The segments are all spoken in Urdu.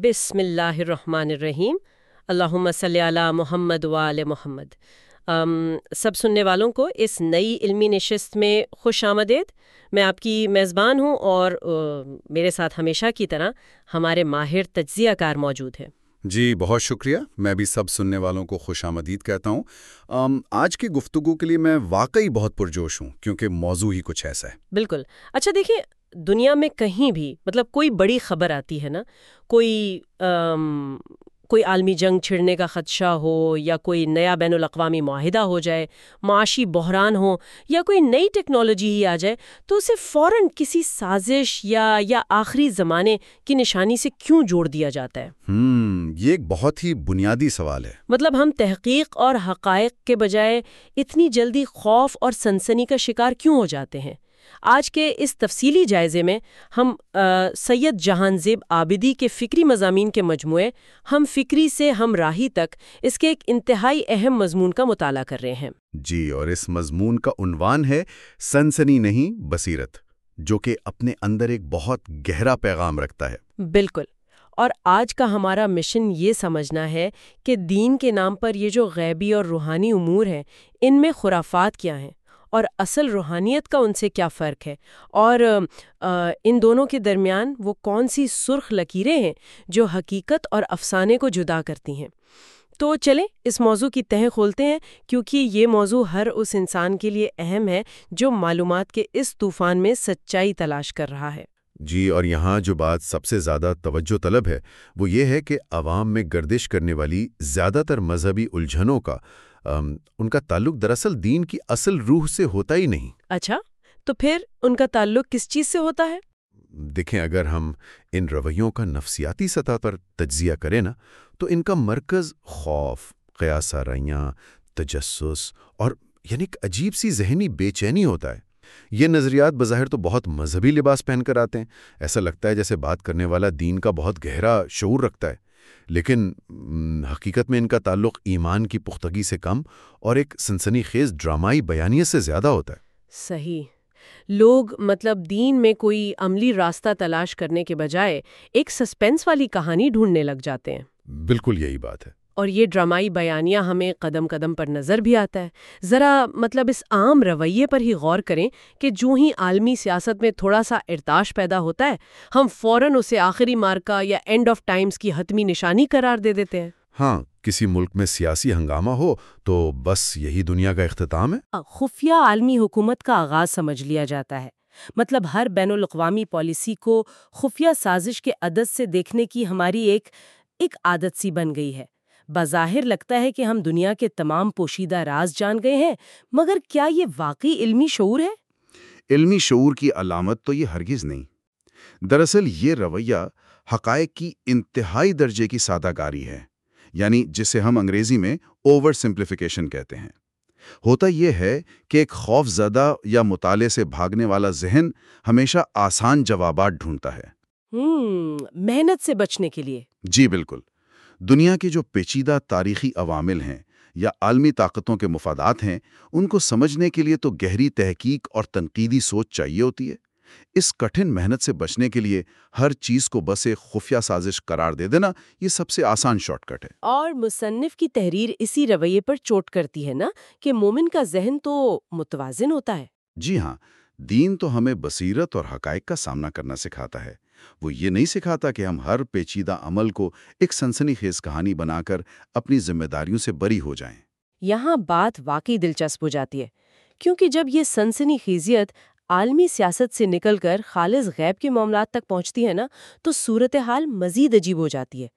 بسم اللہ الرحمن الرحیم۔ اللہم صلی علی محمد وآل محمد۔ ام، سب سننے والوں کو اس نئی علمی نشست میں خوش آمدید۔ میں آپ کی میزبان ہوں اور آ، میرے ساتھ ہمیشہ کی طرح ہمارے ماہر تجزیہ کار موجود ہیں۔ جی بہت شکریہ۔ میں بھی سب سننے والوں کو خوش آمدید کہتا ہوں۔ ام، آج کی گفتگو کے لیے میں واقعی بہت پرجوش ہوں کیونکہ موضوع ہی کچھ ایسا ہے۔ بالکل۔ اچھا دیکھیں دنیا میں کہیں بھی مطلب کوئی بڑی خبر آتی ہے نا کوئی ام، کوئی عالمی جنگ چھڑنے کا خدشہ ہو یا کوئی نیا بین الاقوامی معاہدہ ہو جائے معاشی بحران ہو یا کوئی نئی ٹیکنالوجی ہی آ جائے تو اسے فوراً کسی سازش یا یا آخری زمانے کی نشانی سے کیوں جوڑ دیا جاتا ہے؟ ہم یہ ایک بہت ہی بنیادی سوال ہے۔ مطلب ہم تحقیق اور حقائق کے بجائے اتنی جلدی خوف اور سنسنی کا شکار کیوں ہو جاتے ہیں؟ آج کے اس تفصیلی جائزے میں ہم سید جہان زیب آبدی کے فکری مضامین کے مجموعے ہم فکری سے ہم راہی تک اس کے ایک انتہائی اہم مضمون کا مطالعہ کر رہے ہیں۔ جی اور اس مضمون کا عنوان ہے سنسنی نہیں بصیرت جو کہ اپنے اندر ایک بہت گہرا پیغام رکھتا ہے۔ بالکل۔ اور آج کا ہمارا مشن یہ سمجھنا ہے کہ دین کے نام پر یہ جو غیبی اور روحانی امور ہیں ان میں خرافات کیا ہیں؟ اور اصل روحانیت کا ان سے کیا فرق ہے؟ اور ان دونوں کے درمیان وہ کون سی سرخ لکیریں ہیں جو حقیقت اور افسانے کو جدا کرتی ہیں؟ تو چلیں اس موضوع کی تہیں کھولتے ہیں، کیونکہ یہ موضوع ہر اس انسان کے لیے اہم ہے جو معلومات کے اس طوفان میں سچائی تلاش کر رہا ہے۔ جی اور یہاں جو بات سب سے زیادہ توجہ طلب ہے، وہ یہ ہے کہ عوام میں گردش کرنے والی زیادہ تر مذہبی الجھنوں کا ان کا تعلق دراصل دین کی اصل روح سے ہوتا ہی نہیں۔ اچھا تو پھر ان کا تعلق کس چیز سے ہوتا ہے؟ دیکھیں اگر ہم ان رویوں کا نفسیاتی سطح پر تجزیہ کریں نا تو ان کا مرکز خوف قیاس آرائیاں تجسس اور یعنی ایک عجیب سی ذہنی بے چینی ہوتا ہے۔ یہ نظریات بظاہر تو بہت مذہبی لباس پہن کر آتے ہیں۔ ایسا لگتا ہے جیسے بات کرنے والا دین کا بہت گہرا شعور رکھتا ہے۔ لیکن حقیقت میں ان کا تعلق ایمان کی پختگی سے کم اور ایک سنسنی خیز ڈرامائی بیانیت سے زیادہ ہوتا ہے۔ صحیح۔ لوگ مطلب دین میں کوئی عملی راستہ تلاش کرنے کے بجائے ایک سسپینس والی کہانی ڈھونڈنے لگ جاتے ہیں۔ بالکل یہی بات ہے۔ اور یہ ڈرامائی بیانیہ ہمیں قدم قدم پر نظر بھی آتا ہے۔ ذرا مطلب اس عام رویے پر ہی غور کریں کہ جو ہی عالمی سیاست میں تھوڑا سا ارتاش پیدا ہوتا ہے ہم فوراً اسے آخری مارکا یا اینڈ آف ٹائمز کی حتمی نشانی قرار دے دیتے ہیں۔ ہاں کسی ملک میں سیاسی ہنگامہ ہو تو بس یہی دنیا کا اختتام ہے۔ خفیہ عالمی حکومت کا آغاز سمجھ لیا جاتا ہے۔ مطلب ہر بین الاقوامی پالیسی کو خفیہ سازش کے عدد سے دیکھنے کی ہماری ایک ایک عادت سی بن گئی ہے۔ بظاہر لگتا ہے کہ ہم دنیا کے تمام پوشیدہ راز جان گئے ہیں مگر کیا یہ واقعی علمی شعور ہے؟ علمی شعور کی علامت تو یہ ہرگز نہیں۔ دراصل یہ رویہ حقائق کی انتہائی درجے کی سادہ کاری ہے یعنی جسے ہم انگریزی میں اوور سمپلیفیکیشن کہتے ہیں۔ ہوتا یہ ہے کہ ایک خوف زدہ یا مطالعے سے بھاگنے والا ذہن ہمیشہ آسان جوابات ڈھونڈتا ہے۔ ہم محنت سے بچنے کے لیے۔ جی بالکل۔ دنیا کے جو پیچیدہ تاریخی عوامل ہیں یا عالمی طاقتوں کے مفادات ہیں ان کو سمجھنے کے لیے تو گہری تحقیق اور تنقیدی سوچ چاہیے ہوتی ہے۔ اس کٹھن محنت سے بچنے کے لیے ہر چیز کو بس ایک خفیہ سازش قرار دے دینا یہ سب سے آسان شارٹ کٹ ہے۔ اور مصنف کی تحریر اسی رویے پر چوٹ کرتی ہے نا کہ مومن کا ذہن تو متوازن ہوتا ہے۔ جی ہاں دین تو ہمیں بصیرت اور حقائق کا سامنا کرنا سکھاتا ہے۔ وہ یہ نہیں سکھاتا کہ ہم ہر پیچیدہ عمل کو ایک سنسنی خیز کہانی بنا کر اپنی ذمہ داریوں سے بری ہو جائیں۔ یہاں بات واقعی دلچسپ ہو جاتی ہے، کیونکہ جب یہ سنسنی خیزیت عالمی سیاست سے نکل کر خالص غیب کے معاملات تک پہنچتی ہے نا، تو صورتحال مزید عجیب ہو جاتی ہے۔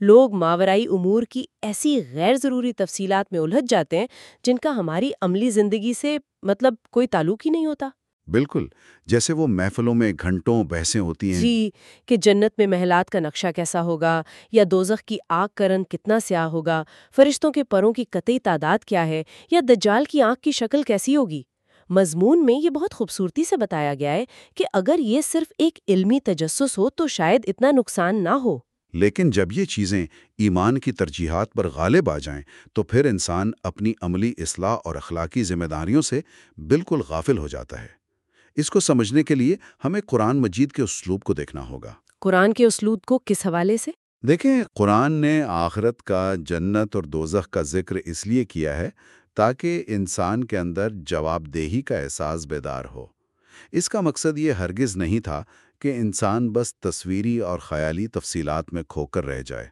لوگ ماورائی امور کی ایسی غیر ضروری تفصیلات میں الجھ جاتے ہیں جن کا ہماری عملی زندگی سے مطلب کوئی تعلق ہی نہیں ہوتا۔ بالکل جیسے وہ محفلوں میں گھنٹوں بحثیں ہوتی ہیں۔ جی کہ جنت میں محلات کا نقشہ کیسا ہوگا یا دوزخ کی آگ کا رنگ کتنا سیاہ ہوگا فرشتوں کے پروں کی قطعی تعداد کیا ہے یا دجال کی آنکھ کی شکل کیسی ہوگی؟ مضمون میں یہ بہت خوبصورتی سے بتایا گیا ہے کہ اگر یہ صرف ایک علمی تجسس ہو تو شاید اتنا نقصان نہ ہو۔ لیکن جب یہ چیزیں ایمان کی ترجیحات پر غالب آ جائیں تو پھر انسان اپنی عملی اصلاح اور اخلاقی ذمہ داریوں سے بالکل غافل ہو جاتا ہے۔ اس کو سمجھنے کے لیے ہمیں قرآن مجید کے اسلوب کو دیکھنا ہوگا۔ قرآن کے اسلوب کو کس حوالے سے؟ دیکھیں قرآن نے آخرت کا جنت اور دوزخ کا ذکر اس لیے کیا ہے تاکہ انسان کے اندر جواب دہی کا احساس بیدار ہو۔ اس کا مقصد یہ ہرگز نہیں تھا کہ انسان بس تصویری اور خیالی تفصیلات میں کھو کر رہ جائے۔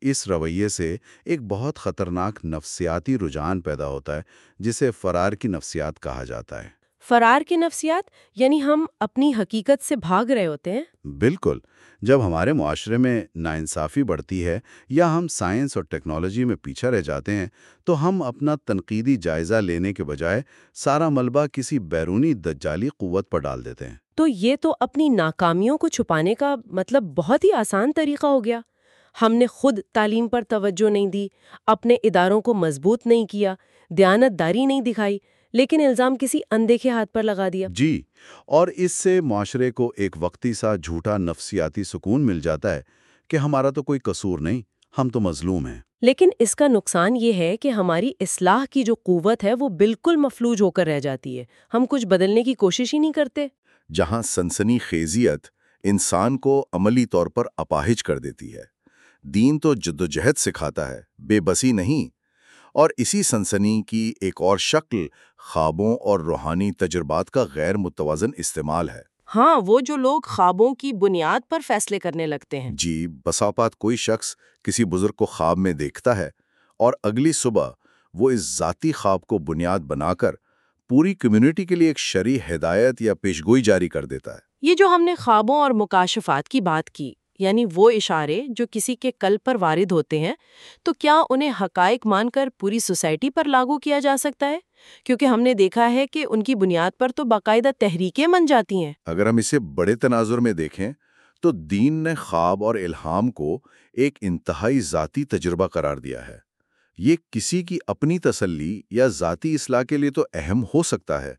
اس رویے سے ایک بہت خطرناک نفسیاتی رجحان پیدا ہوتا ہے جسے فرار کی نفسیات کہا جاتا ہے۔ فرار کی نفسیات یعنی ہم اپنی حقیقت سے بھاگ رہے ہوتے ہیں؟ بالکل۔ جب ہمارے معاشرے میں ناانصافی بڑھتی ہے یا ہم سائنس اور ٹیکنالوجی میں پیچھا رہ جاتے ہیں تو ہم اپنا تنقیدی جائزہ لینے کے بجائے سارا ملبہ کسی بیرونی دجالی قوت پر ڈال دیتے ہیں۔ تو یہ تو اپنی ناکامیوں کو چھپانے کا مطلب بہت ہی آسان طریقہ ہو گیا۔ ہم نے خود تعلیم پر توجہ نہیں دی اپنے اداروں کو مضبوط نہیں کیا دیانت داری نہیں دکھائی۔ لیکن الزام کسی اندیکھے ہاتھ پر لگا دیا۔ جی اور اس سے معاشرے کو ایک وقتی سا جھوٹا نفسیاتی سکون مل جاتا ہے کہ ہمارا تو کوئی قصور نہیں ہم تو مظلوم ہیں۔ لیکن اس کا نقصان یہ ہے کہ ہماری اصلاح کی جو قوت ہے وہ بالکل مفلوج ہو کر رہ جاتی ہے۔ ہم کچھ بدلنے کی کوشش ہی نہیں کرتے۔ جہاں سنسنی خیزیت انسان کو عملی طور پر اپاہج کر دیتی ہے دین تو جدوجہد سکھاتا ہے بے بسی نہیں۔ اور اسی سنسنی کی ایک اور شکل خوابوں اور روحانی تجربات کا غیر متوازن استعمال ہے۔ ہاں وہ جو لوگ خوابوں کی بنیاد پر فیصلے کرنے لگتے ہیں۔ جی بساپات کوئی شخص کسی بزرگ کو خواب میں دیکھتا ہے اور اگلی صبح وہ اس ذاتی خواب کو بنیاد بنا کر پوری کمیونٹی کے لیے ایک شرع ہدایت یا پیشگوئی جاری کر دیتا ہے۔ یہ جو ہم نے خوابوں اور مکاشفات کی بات کی یعنی وہ اشارے جو کسی کے کل پر وارد ہوتے ہیں، تو کیا انہیں حقائق مان کر پوری سوسائٹی پر لاگو کیا جا سکتا ہے؟ کیونکہ ہم نے دیکھا ہے کہ ان کی بنیاد پر تو باقاعدہ تحریکیں بن جاتی ہیں۔ اگر ہم اسے بڑے تناظر میں دیکھیں، تو دین نے خواب اور الہام کو ایک انتہائی ذاتی تجربہ قرار دیا ہے۔ یہ کسی کی اپنی تسلی یا ذاتی اصلاح کے لیے تو اہم ہو سکتا ہے،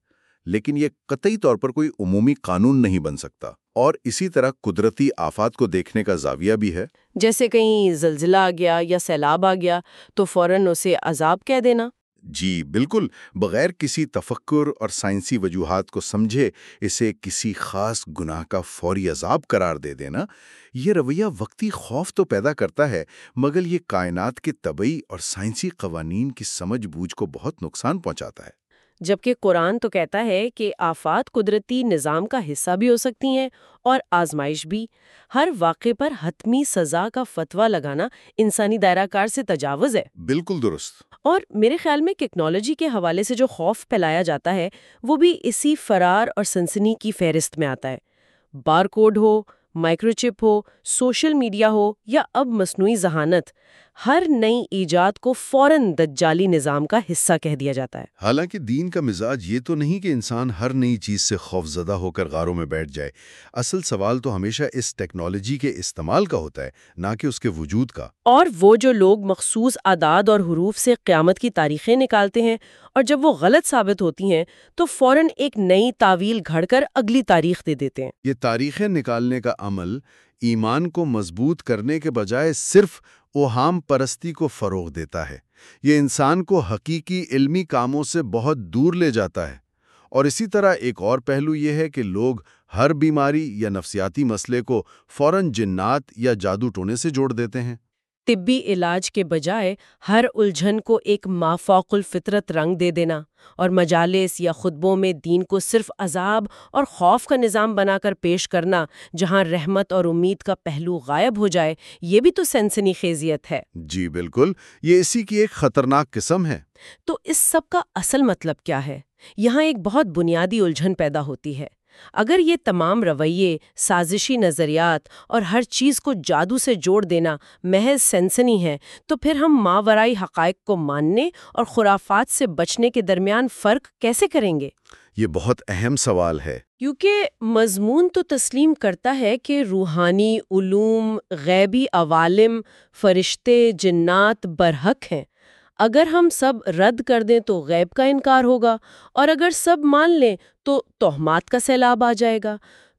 لیکن یہ قطعی طور پر کوئی عمومی قانون نہیں بن سکتا۔ اور اسی طرح قدرتی آفات کو دیکھنے کا زاویہ بھی ہے۔ جیسے کہیں زلزلہ آ گیا یا سیلاب آ گیا تو فوراً اسے عذاب کہہ دینا۔ جی بالکل۔ بغیر کسی تفکر اور سائنسی وجوہات کو سمجھے اسے کسی خاص گناہ کا فوری عذاب قرار دے دینا۔ یہ رویہ وقتی خوف تو پیدا کرتا ہے مگر یہ کائنات کے طبعی اور سائنسی قوانین کی سمجھ بوجھ کو بہت نقصان پہنچاتا ہے۔ جبکہ قرآن تو کہتا ہے کہ آفات قدرتی نظام کا حصہ بھی ہو سکتی ہیں اور آزمائش بھی۔ ہر واقع پر حتمی سزا کا فتویٰ لگانا انسانی دائرہ کار سے تجاوز ہے۔ بالکل درست۔ اور میرے خیال میں ٹیکنالوجی کے حوالے سے جو خوف پھیلایا جاتا ہے وہ بھی اسی فرار اور سنسنی کی فہرست میں آتا ہے۔ بار کوڈ ہو مائکروچپ ہو سوشل میڈیا ہو یا اب مصنوعی ذہانت ہر نئی ایجاد کو فوراً دجالی نظام کا حصہ کہہ دیا جاتا ہے۔ حالانکہ دین کا مزاج یہ تو نہیں کہ انسان ہر نئی چیز سے خوف زدہ ہو کر غاروں میں بیٹھ جائے۔ اصل سوال تو ہمیشہ اس ٹیکنالوجی کے استعمال کا ہوتا ہے نہ کہ اس کے وجود کا۔ اور وہ جو لوگ مخصوص اعداد اور حروف سے قیامت کی تاریخیں نکالتے ہیں اور جب وہ غلط ثابت ہوتی ہیں تو فوراً ایک نئی تعویل گھڑ کر اگلی تاریخ دے دیتے ہیں۔ یہ تاریخیں نکالنے کا عمل ایمان کو مضبوط کرنے کے بجائے صرف اوہام پرستی کو فروغ دیتا ہے۔ یہ انسان کو حقیقی علمی کاموں سے بہت دور لے جاتا ہے۔ اور اسی طرح ایک اور پہلو یہ ہے کہ لوگ ہر بیماری یا نفسیاتی مسئلے کو فوراً جنات یا جادو ٹونے سے جوڑ دیتے ہیں۔ طبی علاج کے بجائے ہر الجھن کو ایک مافوق الفطرت رنگ دے دینا اور مجالس یا خطبوں میں دین کو صرف عذاب اور خوف کا نظام بنا کر پیش کرنا جہاں رحمت اور امید کا پہلو غائب ہو جائے یہ بھی تو سینسنی خیزیت ہے۔ جی بالکل یہ اسی کی ایک خطرناک قسم ہے۔ تو اس سب کا اصل مطلب کیا ہے؟ یہاں ایک بہت بنیادی الجھن پیدا ہوتی ہے۔ اگر یہ تمام رویے سازشی نظریات اور ہر چیز کو جادو سے جوڑ دینا محض سینسنی ہے تو پھر ہم ماورائی حقائق کو ماننے اور خرافات سے بچنے کے درمیان فرق کیسے کریں گے؟ یہ بہت اہم سوال ہے۔ کیونکہ مضمون تو تسلیم کرتا ہے کہ روحانی علوم غیبی عوالم فرشتے جنات برحق ہیں۔ اگر ہم سب رد کر دیں تو غیب کا انکار ہوگا، اور اگر سب مان لیں تو توہمات کا سیلاب آ جائے گا۔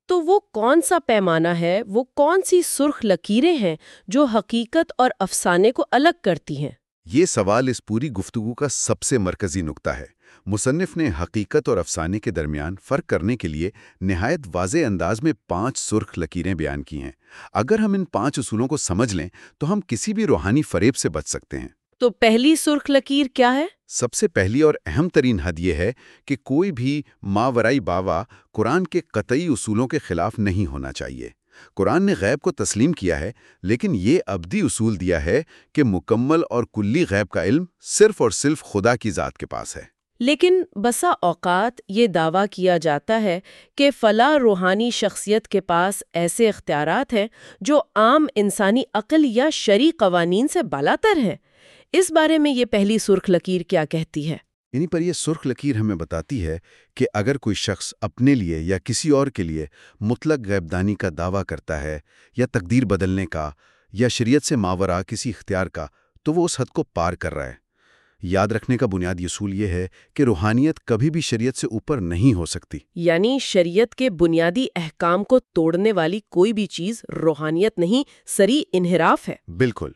تو وہ کون سا پیمانہ ہے، وہ کون سی سرخ لکیریں ہیں جو حقیقت اور افسانے کو الگ کرتی ہیں؟ یہ سوال اس پوری گفتگو کا سب سے مرکزی نکتہ ہے۔ مصنف نے حقیقت اور افسانے کے درمیان فرق کرنے کے لیے نہایت واضح انداز میں پانچ سرخ لکیریں بیان کی ہیں۔ اگر ہم ان پانچ اصولوں کو سمجھ لیں تو ہم کسی بھی روحانی فریب سے بچ سکتے ہیں۔ تو پہلی سرخ لکیر کیا ہے؟ سب سے پہلی اور اہم ترین حد یہ ہے کہ کوئی بھی ماورائی باوا قرآن کے قطعی اصولوں کے خلاف نہیں ہونا چاہیے۔ قرآن نے غیب کو تسلیم کیا ہے لیکن یہ ابدی اصول دیا ہے کہ مکمل اور کلی غیب کا علم صرف اور صرف خدا کی ذات کے پاس ہے۔ لیکن بسا اوقات یہ دعویٰ کیا جاتا ہے کہ فلاں روحانی شخصیت کے پاس ایسے اختیارات ہیں جو عام انسانی عقل یا شرع قوانین سے بالاتر ہیں۔ اس بارے میں یہ پہلی سرخ لکیر کیا کہتی ہے؟ یعنی پر یہ سرخ لکیر ہمیں بتاتی ہے کہ اگر کوئی شخص اپنے لیے یا کسی اور کے لیے مطلق غیبدانی کا دعویٰ کرتا ہے یا تقدیر بدلنے کا یا شریعت سے ماورا کسی اختیار کا تو وہ اس حد کو پار کر رہا ہے۔ یاد رکھنے کا بنیادی اصول یہ ہے کہ روحانیت کبھی بھی شریعت سے اوپر نہیں ہو سکتی۔ یعنی شریعت کے بنیادی احکام کو توڑنے والی کوئی بھی چیز روحانیت نہیں سری انحراف ہے۔ بالکل۔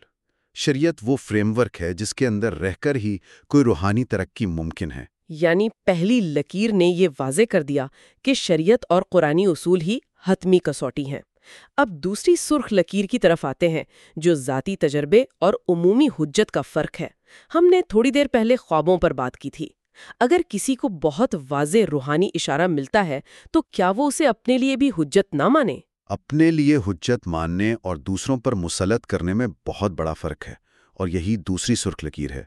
شریعت وہ فریم ورک ہے جس کے اندر رہ کر ہی کوئی روحانی ترقی ممکن ہے۔ یعنی پہلی لکیر نے یہ واضح کر دیا کہ شریعت اور قرآنی اصول ہی حتمی کسوٹی ہیں۔ اب دوسری سرخ لکیر کی طرف آتے ہیں جو ذاتی تجربے اور عمومی حجت کا فرق ہے۔ ہم نے تھوڑی دیر پہلے خوابوں پر بات کی تھی۔ اگر کسی کو بہت واضح روحانی اشارہ ملتا ہے تو کیا وہ اسے اپنے لیے بھی حجت نہ مانے؟ اپنے لیے حجت ماننے اور دوسروں پر مسلط کرنے میں بہت بڑا فرق ہے اور یہی دوسری سرخ لکیر ہے۔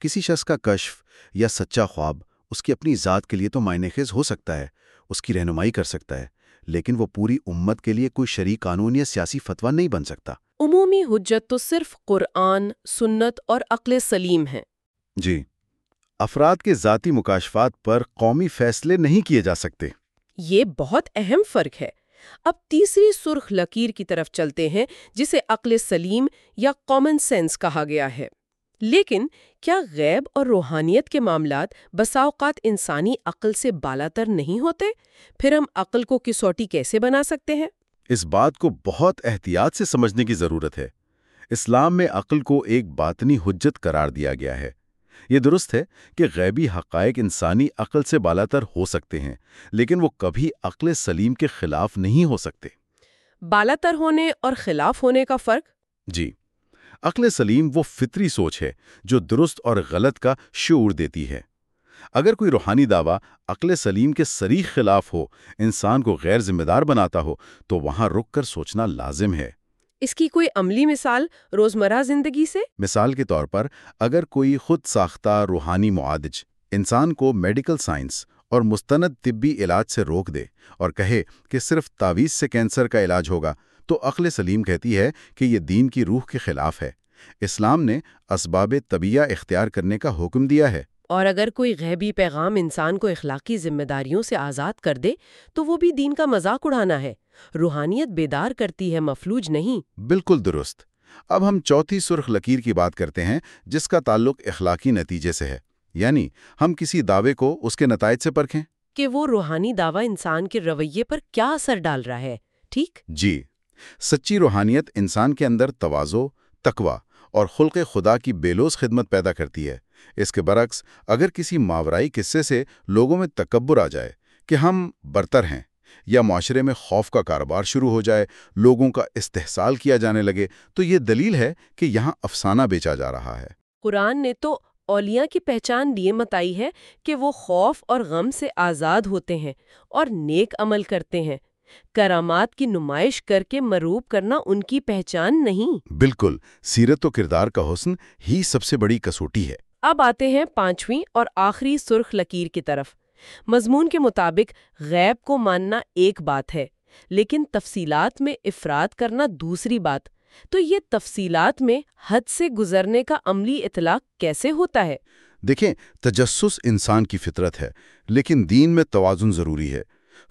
کسی شخص کا کشف یا سچا خواب اس کی اپنی ذات کے لیے تو معنی خیز ہو سکتا ہے اس کی رہنمائی کر سکتا ہے لیکن وہ پوری امت کے لیے کوئی شرعی قانون یا سیاسی فتویٰ نہیں بن سکتا۔ عمومی حجت تو صرف قرآن سنت اور عقل سلیم ہے۔ جی۔ افراد کے ذاتی مکاشفات پر قومی فیصلے نہیں کیے جا سکتے۔ یہ بہت اہم فرق ہے۔ اب تیسری سرخ لکیر کی طرف چلتے ہیں، جسے عقل سلیم یا کامن سینس کہا گیا ہے۔ لیکن کیا غیب اور روحانیت کے معاملات بسا اوقات انسانی عقل سے بالاتر نہیں ہوتے؟ پھر ہم عقل کو کسوٹی کیسے بنا سکتے ہیں؟ اس بات کو بہت احتیاط سے سمجھنے کی ضرورت ہے۔ اسلام میں عقل کو ایک باطنی حجت قرار دیا گیا ہے۔ یہ درست ہے کہ غیبی حقائق انسانی عقل سے بالاتر ہو سکتے ہیں لیکن وہ کبھی عقل سلیم کے خلاف نہیں ہو سکتے۔ بالاتر ہونے اور خلاف ہونے کا فرق؟ جی۔ عقل سلیم وہ فطری سوچ ہے جو درست اور غلط کا شعور دیتی ہے۔ اگر کوئی روحانی دعویٰ عقل سلیم کے سریح خلاف ہو انسان کو غیر ذمہ دار بناتا ہو تو وہاں رک کر سوچنا لازم ہے۔ اس کی کوئی عملی مثال روزمرہ زندگی سے؟ مثال کے طور پر اگر کوئی خود ساختہ روحانی معادج انسان کو میڈیکل سائنس اور مستند طبی علاج سے روک دے اور کہے کہ صرف تعویذ سے کینسر کا علاج ہوگا تو عقل سلیم کہتی ہے کہ یہ دین کی روح کے خلاف ہے۔ اسلام نے اسباب طبیعہ اختیار کرنے کا حکم دیا ہے۔ اور اگر کوئی غیبی پیغام انسان کو اخلاقی ذمہ داریوں سے آزاد کر دے تو وہ بھی دین کا مذاق اڑانا ہے۔ روحانیت بیدار کرتی ہے مفلوج نہیں۔ بالکل درست۔ اب ہم چوتھی سرخ لکیر کی بات کرتے ہیں جس کا تعلق اخلاقی نتیجے سے ہے۔ یعنی ہم کسی دعوے کو اس کے نتائج سے پرکھیں۔ کہ وہ روحانی دعویٰ انسان کے رویے پر کیا اثر ڈال رہا ہے ٹھیک؟ جی۔ سچی روحانیت انسان کے اندر توازو تقوا اور خلق خدا کی بیلوز خدمت پیدا کرتی ہے۔ اس کے برعکس اگر کسی ماورائی قصے سے لوگوں میں تکبر آ جائے کہ ہم برتر ہیں یا معاشرے میں خوف کا کاروبار شروع ہو جائے لوگوں کا استحصال کیا جانے لگے تو یہ دلیل ہے کہ یہاں افسانہ بیچا جا رہا ہے۔ قرآن نے تو اولیاء کی پہچان یہ متائی ہے کہ وہ خوف اور غم سے آزاد ہوتے ہیں اور نیک عمل کرتے ہیں۔ کرامات کی نمائش کر کے مروب کرنا ان کی پہچان نہیں۔ بالکل سیرت و کردار کا حسن ہی سب سے بڑی کسوٹی ہے۔ اب آتے ہیں پانچویں اور آخری سرخ لکیر کی طرف۔ مضمون کے مطابق غیب کو ماننا ایک بات ہے، لیکن تفصیلات میں افراد کرنا دوسری بات۔ تو یہ تفصیلات میں حد سے گزرنے کا عملی اطلاق کیسے ہوتا ہے؟ دیکھیں، تجسس انسان کی فطرت ہے، لیکن دین میں توازن ضروری ہے۔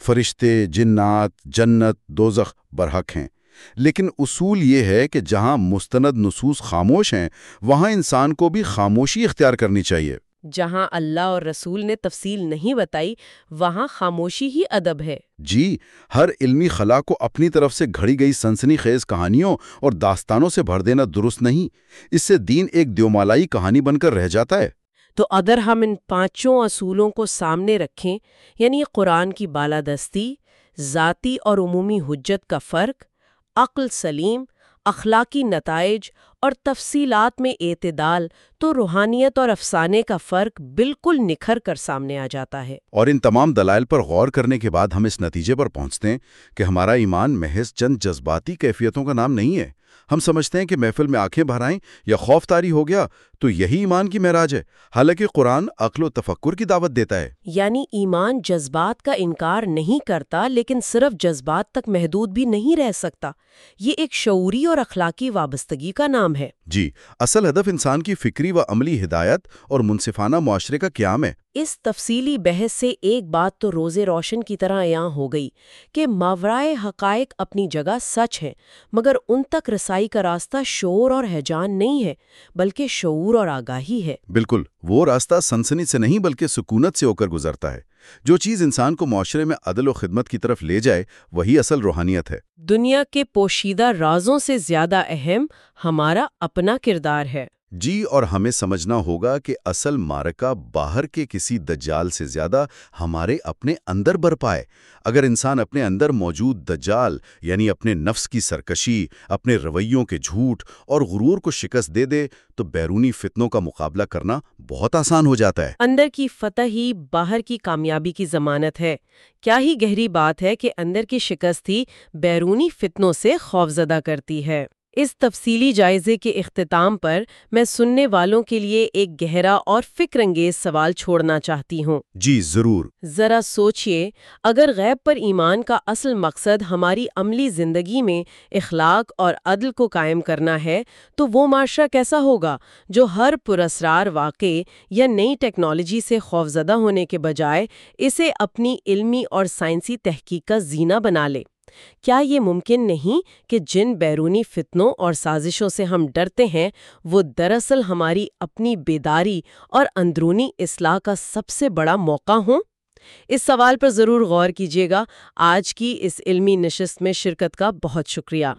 فرشتے، جنات، جنت، دوزخ برحق ہیں۔ لیکن اصول یہ ہے کہ جہاں مستند نصوص خاموش ہیں، وہاں انسان کو بھی خاموشی اختیار کرنی چاہیے۔ جہاں اللہ اور رسول نے تفصیل نہیں بتائی وہاں خاموشی ہی ادب ہے۔ جی ہر علمی خلا کو اپنی طرف سے گھڑی گئی سنسنی خیز کہانیوں اور داستانوں سے بھر دینا درست نہیں اس سے دین ایک دیومالائی کہانی بن کر رہ جاتا ہے۔ تو اگر ہم ان پانچوں اصولوں کو سامنے رکھیں یعنی قرآن کی بالادستی ذاتی اور عمومی حجت کا فرق عقل سلیم اخلاقی نتائج اور تفصیلات میں اعتدال تو روحانیت اور افسانے کا فرق بالکل نکھر کر سامنے آ جاتا ہے۔ اور ان تمام دلائل پر غور کرنے کے بعد ہم اس نتیجے پر پہنچتے ہیں کہ ہمارا ایمان محض چند جذباتی کیفیتوں کا نام نہیں ہے۔ ہم سمجھتے ہیں کہ محفل میں آنکھیں بھرائیں یا خوف تاری ہو گیا تو یہی ایمان کی معراج ہے۔ حالانکہ قرآن عقل و تفکر کی دعوت دیتا ہے۔ یعنی ایمان جذبات کا انکار نہیں کرتا لیکن صرف جذبات تک محدود بھی نہیں رہ سکتا۔ یہ ایک شعوری اور اخلاقی وابستگی کا نام ہے۔ جی اصل ہدف انسان کی فکری و عملی ہدایت اور منصفانہ معاشرے کا قیام ہے۔ اس تفصیلی بحث سے ایک بات تو روز روشن کی طرح عیاں ہو گئی کہ ماورائے حقائق اپنی جگہ سچ ہے مگر ان تک رسائی کا راستہ شور اور حیجان نہیں ہے بلکہ شعور اور آگاہی ہے۔ بالکل وہ راستہ سنسنی سے نہیں بلکہ سکونت سے ہو کر گزرتا ہے۔ جو چیز انسان کو معاشرے میں عدل و خدمت کی طرف لے جائے وہی اصل روحانیت ہے۔ دنیا کے پوشیدہ رازوں سے زیادہ اہم ہمارا اپنا کردار ہے۔ جی اور ہمیں سمجھنا ہوگا کہ اصل مارکہ باہر کے کسی دجال سے زیادہ ہمارے اپنے اندر برپائے اگر انسان اپنے اندر موجود دجال یعنی اپنے نفس کی سرکشی، اپنے رویوں کے جھوٹ اور غرور کو شکست دے دے، تو بیرونی فتنوں کا مقابلہ کرنا بہت آسان ہو جاتا ہے۔ اندر کی فتح ہی باہر کی کامیابی کی ضمانت ہے۔ کیا ہی گہری بات ہے کہ اندر کی شکست ہی بیرونی فتنوں سے خوفزدہ کرتی ہے۔ اس تفصیلی جائزے کے اختتام پر میں سننے والوں کے لیے ایک گہرا اور فکر انگیز سوال چھوڑنا چاہتی ہوں۔ جی ضرور۔ ذرا سوچئے اگر غیب پر ایمان کا اصل مقصد ہماری عملی زندگی میں اخلاق اور عدل کو قائم کرنا ہے تو وہ معاشرہ کیسا ہوگا جو ہر پراسرار واقع یا نئی ٹیکنالوجی سے خوفزدہ ہونے کے بجائے اسے اپنی علمی اور سائنسی تحقیق کا زینہ بنا لے؟ کیا یہ ممکن نہیں کہ جن بیرونی فتنوں اور سازشوں سے ہم ڈرتے ہیں، وہ دراصل ہماری اپنی بیداری اور اندرونی اصلاح کا سب سے بڑا موقع ہوں؟ اس سوال پر ضرور غور کیجیے گا۔ آج کی اس علمی نشست میں شرکت کا بہت شکریہ۔